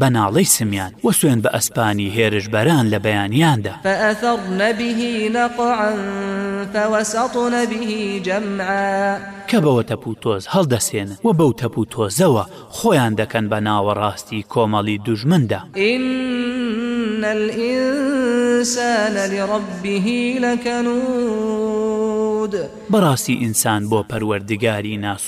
بە ناڵەی سمیان و سوێند بە ئەسپانی هێرشبەران لە بەیانیاندا. فأثرن به نقعا فوسطن به جمعا. کە بەوە تەپ و تۆز هەڵدەسێنن و بەو تەپ و تۆزەوە خۆیان دەکەن بە ناوەڕاستی کۆمەڵی دوژمندا. ان الانسان لربه لکنود. بەڕاستی ئینسان بۆ پەروەردگاری ناسوودی.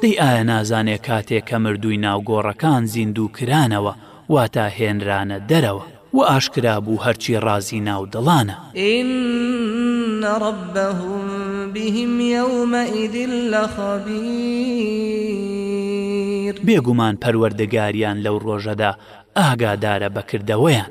دەی ئایا نازانێ کاتێ کە مردووی ناو گۆڕەکان زیندوو کرانەوە واتا هێنرانە دەرەوە و ئاشکرا بوو هەرچی ڕازی ناو دڵانە. ان ربهم بهم یومئذ لخبیر. بێگومان پەروەردگاریان لەو ڕۆژەدا ئاگادارە بە کردەوەیان.